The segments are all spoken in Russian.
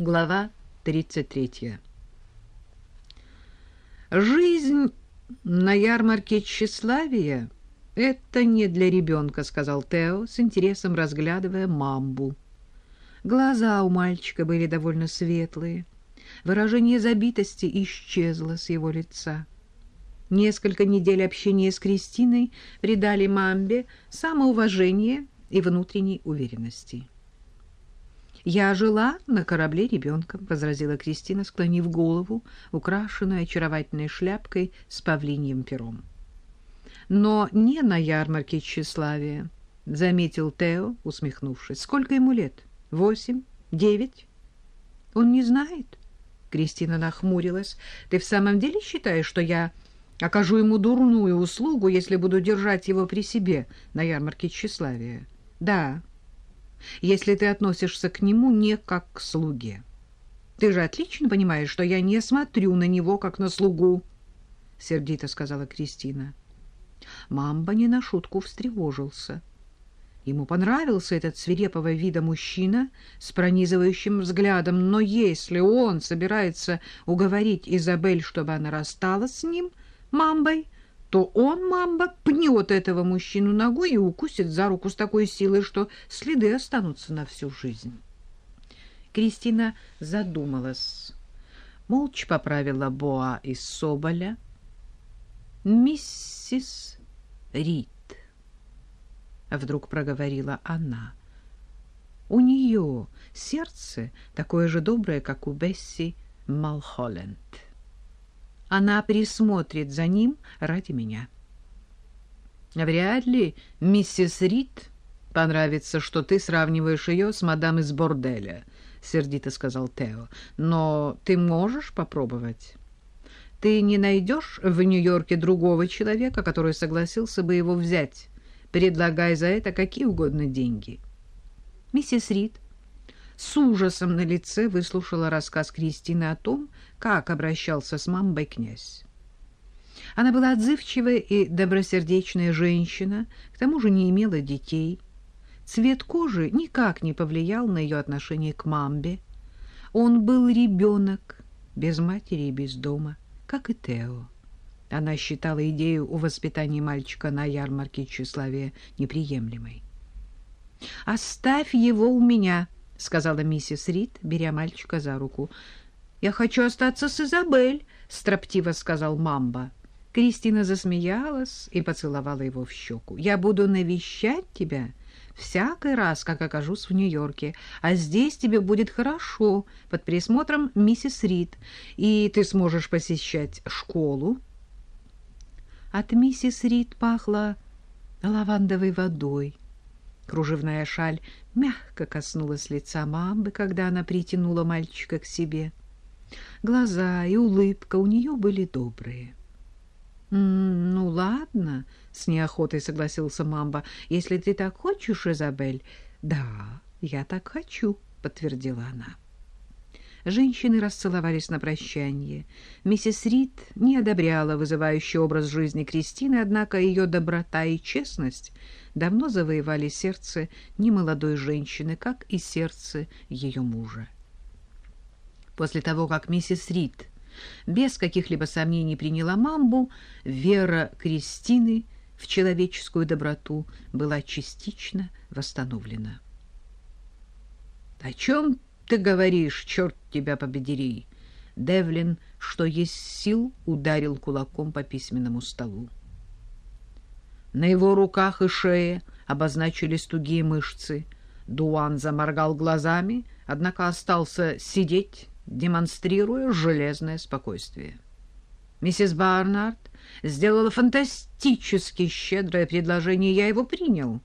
Глава 33. Жизнь на ярмарке тщеславия — это не для ребенка, — сказал Тео, с интересом разглядывая мамбу. Глаза у мальчика были довольно светлые. Выражение забитости исчезло с его лица. Несколько недель общения с Кристиной придали мамбе самоуважение и внутренней уверенности. «Я жила на корабле ребенком», — возразила Кристина, склонив голову, украшенную очаровательной шляпкой с павлиньим пером. «Но не на ярмарке тщеславия», — заметил Тео, усмехнувшись. «Сколько ему лет? Восемь? Девять?» «Он не знает?» Кристина нахмурилась. «Ты в самом деле считаешь, что я окажу ему дурную услугу, если буду держать его при себе на ярмарке тщеславия?» «Да», если ты относишься к нему не как к слуге. Ты же отлично понимаешь, что я не смотрю на него, как на слугу, — сердито сказала Кристина. Мамба не на шутку встревожился. Ему понравился этот свирепого вида мужчина с пронизывающим взглядом, но если он собирается уговорить Изабель, чтобы она рассталась с ним, Мамбой, то он, мамба, пнет этого мужчину ногой и укусит за руку с такой силой, что следы останутся на всю жизнь. Кристина задумалась. Молча поправила Боа из Соболя. «Миссис Рид», — вдруг проговорила она. «У нее сердце такое же доброе, как у Бесси Малхолленд». Она присмотрит за ним ради меня. Вряд ли миссис Рид понравится, что ты сравниваешь ее с мадам из борделя, — сердито сказал Тео. Но ты можешь попробовать. Ты не найдешь в Нью-Йорке другого человека, который согласился бы его взять, предлагая за это какие угодно деньги. Миссис Рид с ужасом на лице выслушала рассказ Кристины о том, как обращался с мамбой князь. Она была отзывчивая и добросердечная женщина, к тому же не имела детей. Цвет кожи никак не повлиял на ее отношение к мамбе. Он был ребенок, без матери и без дома, как и Тео. Она считала идею о воспитании мальчика на ярмарке тщеславия неприемлемой. «Оставь его у меня», — сказала миссис Рид, беря мальчика за руку. «Я хочу остаться с Изабель», — строптиво сказал Мамба. Кристина засмеялась и поцеловала его в щеку. «Я буду навещать тебя всякий раз, как окажусь в Нью-Йорке, а здесь тебе будет хорошо под присмотром миссис Рид, и ты сможешь посещать школу». От миссис Рид пахло лавандовой водой. Кружевная шаль мягко коснулась лица мамбы, когда она притянула мальчика к себе. Глаза и улыбка у нее были добрые. «Ну, ладно», — с неохотой согласился Мамба. «Если ты так хочешь, Изабель...» «Да, я так хочу», — подтвердила она. Женщины расцеловались на прощание. Миссис Рид не одобряла вызывающий образ жизни Кристины, однако ее доброта и честность давно завоевали сердце немолодой женщины, как и сердце ее мужа. После того, как миссис Рид без каких-либо сомнений приняла мамбу, вера Кристины в человеческую доброту была частично восстановлена. — О чем ты говоришь, черт тебя победери? Девлин, что есть сил, ударил кулаком по письменному столу. На его руках и шее обозначились тугие мышцы. Дуан заморгал глазами, однако остался сидеть, демонстрируя железное спокойствие. Миссис Барнард сделала фантастически щедрое предложение, я его принял.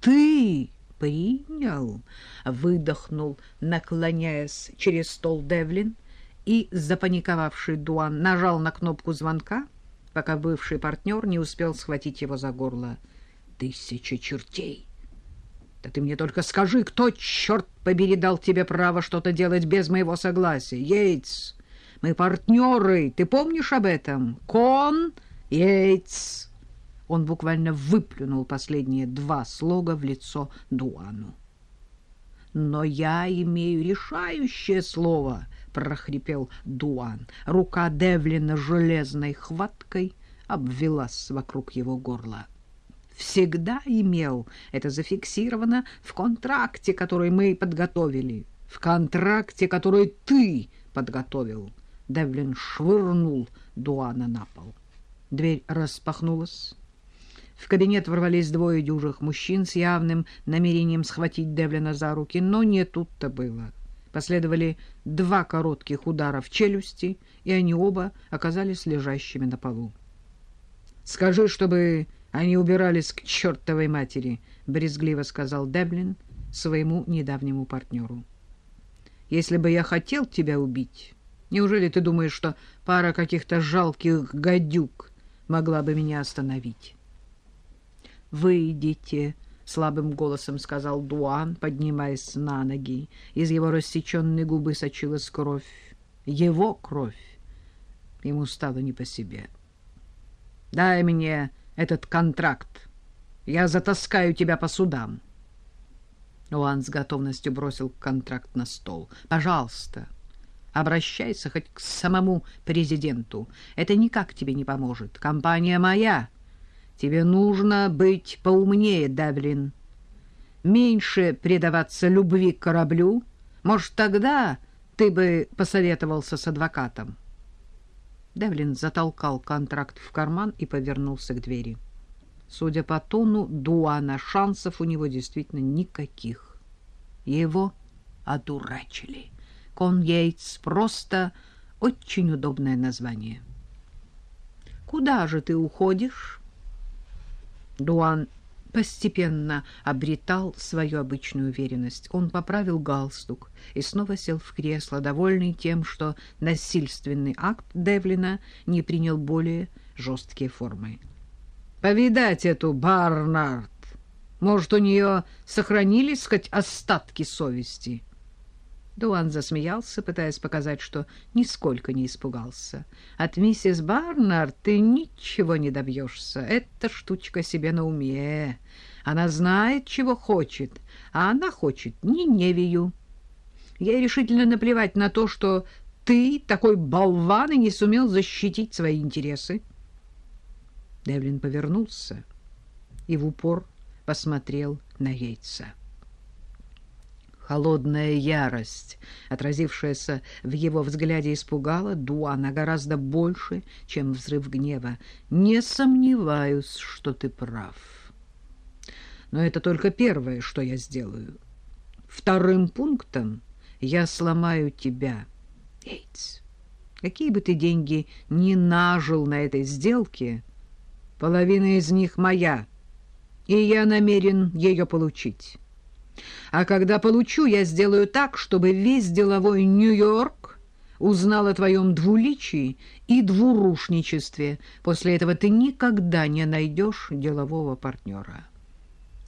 «Ты!» Принял, выдохнул, наклоняясь через стол Девлин, и запаниковавший Дуан нажал на кнопку звонка, пока бывший партнер не успел схватить его за горло. «Тысяча чертей! Да ты мне только скажи, кто, черт побери, дал тебе право что-то делать без моего согласия? Йейтс, мы партнеры, ты помнишь об этом? Кон Йейтс!» Он буквально выплюнул последние два слога в лицо Дуану. Но я имею решающее слово, прохрипел Дуан. Рука Девлина железной хваткой обвелась вокруг его горла. Всегда имел. Это зафиксировано в контракте, который мы подготовили. В контракте, который ты подготовил. Девлин швырнул Дуана на пол. Дверь распахнулась. В кабинет ворвались двое дюжих мужчин с явным намерением схватить Девлина за руки, но не тут-то было. Последовали два коротких удара в челюсти, и они оба оказались лежащими на полу. — Скажи, чтобы они убирались к чертовой матери, — брезгливо сказал Девлин своему недавнему партнеру. — Если бы я хотел тебя убить, неужели ты думаешь, что пара каких-то жалких гадюк могла бы меня остановить? «Выйдите», — слабым голосом сказал Дуан, поднимаясь на ноги. Из его рассеченной губы сочилась кровь. Его кровь. Ему стало не по себе. «Дай мне этот контракт. Я затаскаю тебя по судам». Дуан с готовностью бросил контракт на стол. «Пожалуйста». Обращайся хоть к самому президенту. Это никак тебе не поможет. Компания моя. Тебе нужно быть поумнее, Давлин. Меньше предаваться любви к кораблю. Может, тогда ты бы посоветовался с адвокатом. Девлин затолкал контракт в карман и повернулся к двери. Судя по тону Дуана, шансов у него действительно никаких. Его одурачили. Кон Йейтс просто очень удобное название. «Куда же ты уходишь?» Дуан постепенно обретал свою обычную уверенность. Он поправил галстук и снова сел в кресло, довольный тем, что насильственный акт Девлина не принял более жесткие формы. «Повидать эту Барнард! Может, у нее сохранились хоть остатки совести?» Дуан засмеялся, пытаясь показать, что нисколько не испугался. «От миссис Барнард ты ничего не добьешься. Эта штучка себе на уме. Она знает, чего хочет, а она хочет Ниневию. Ей решительно наплевать на то, что ты такой болван и не сумел защитить свои интересы». Девлин повернулся и в упор посмотрел на яйца холодная ярость, отразившаяся в его взгляде, испугала Дуана гораздо больше, чем взрыв гнева. «Не сомневаюсь, что ты прав. Но это только первое, что я сделаю. Вторым пунктом я сломаю тебя, Эйтс. Какие бы ты деньги ни нажил на этой сделке, половина из них моя, и я намерен ее получить». А когда получу, я сделаю так, чтобы весь деловой Нью-Йорк узнал о твоем двуличии и двурушничестве. После этого ты никогда не найдешь делового партнера.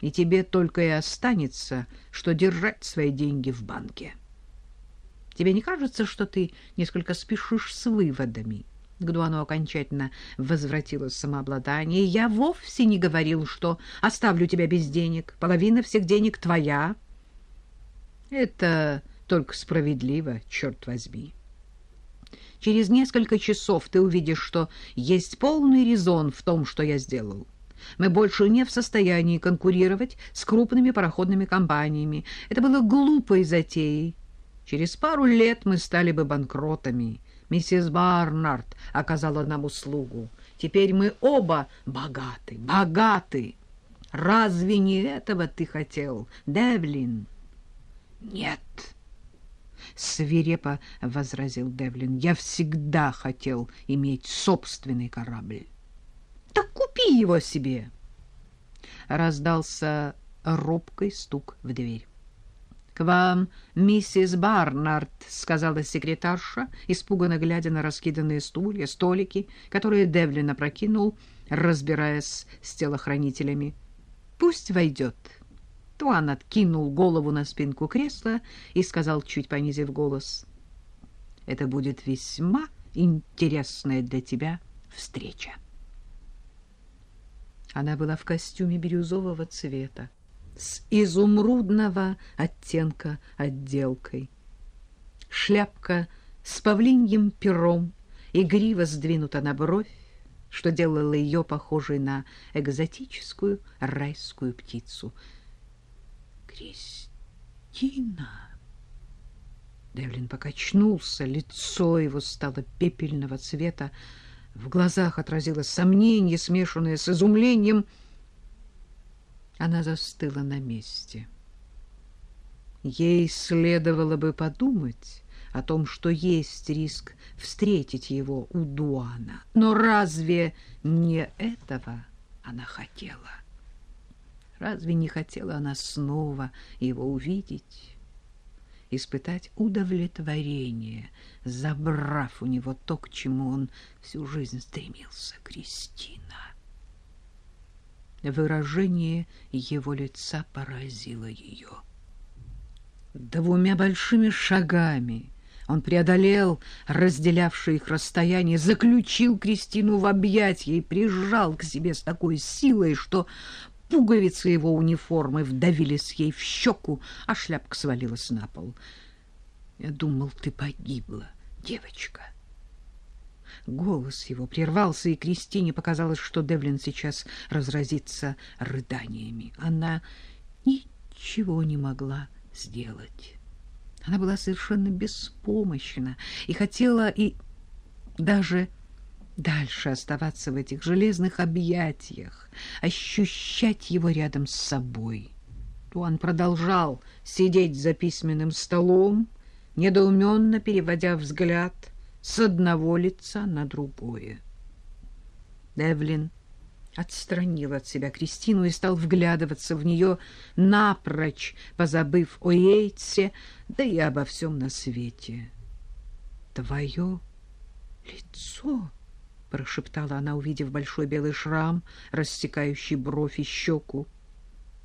И тебе только и останется, что держать свои деньги в банке. Тебе не кажется, что ты несколько спешишь с выводами?» К Дуану окончательно возвратилось самообладание. «Я вовсе не говорил, что оставлю тебя без денег. Половина всех денег твоя». «Это только справедливо, черт возьми». Через несколько часов ты увидишь, что есть полный резон в том, что я сделал. Мы больше не в состоянии конкурировать с крупными пароходными компаниями. Это было глупой затеей. Через пару лет мы стали бы банкротами. Миссис Барнард оказала нам услугу. Теперь мы оба богаты, богаты. Разве не этого ты хотел, Девлин? Нет, свирепо возразил Девлин. Я всегда хотел иметь собственный корабль. Так купи его себе. Раздался робкий стук в дверь. — Вам миссис Барнард, — сказала секретарша, испуганно глядя на раскиданные стулья, столики, которые Девлин опрокинул, разбираясь с телохранителями. — Пусть войдет. Туан откинул голову на спинку кресла и сказал, чуть понизив голос, — Это будет весьма интересная для тебя встреча. Она была в костюме бирюзового цвета с изумрудного оттенка отделкой. Шляпка с павлиньим пером игриво сдвинута на бровь, что делало ее похожей на экзотическую райскую птицу. «Кристина!» Девлин покачнулся, лицо его стало пепельного цвета, в глазах отразилось сомнение, смешанное с изумлением. Она застыла на месте. Ей следовало бы подумать о том, что есть риск встретить его у Дуана. Но разве не этого она хотела? Разве не хотела она снова его увидеть? испытать удовлетворение, забрав у него то, к чему он всю жизнь стремился, Кристина. Выражение его лица поразило ее. Двумя большими шагами он преодолел разделявшее их расстояние, заключил Кристину в объятья и прижал к себе с такой силой, что Пуговицы его униформы вдавились ей в щеку, а шляпка свалилась на пол. Я думал, ты погибла, девочка. Голос его прервался, и Кристине показалось, что Девлин сейчас разразится рыданиями. Она ничего не могла сделать. Она была совершенно беспомощна и хотела и даже дальше оставаться в этих железных объятиях, ощущать его рядом с собой. Туан продолжал сидеть за письменным столом, недоуменно переводя взгляд с одного лица на другое. Девлин отстранил от себя Кристину и стал вглядываться в нее, напрочь позабыв о Йейтсе, да и обо всем на свете. «Твое лицо!» прошептала она, увидев большой белый шрам, рассекающий бровь и щеку.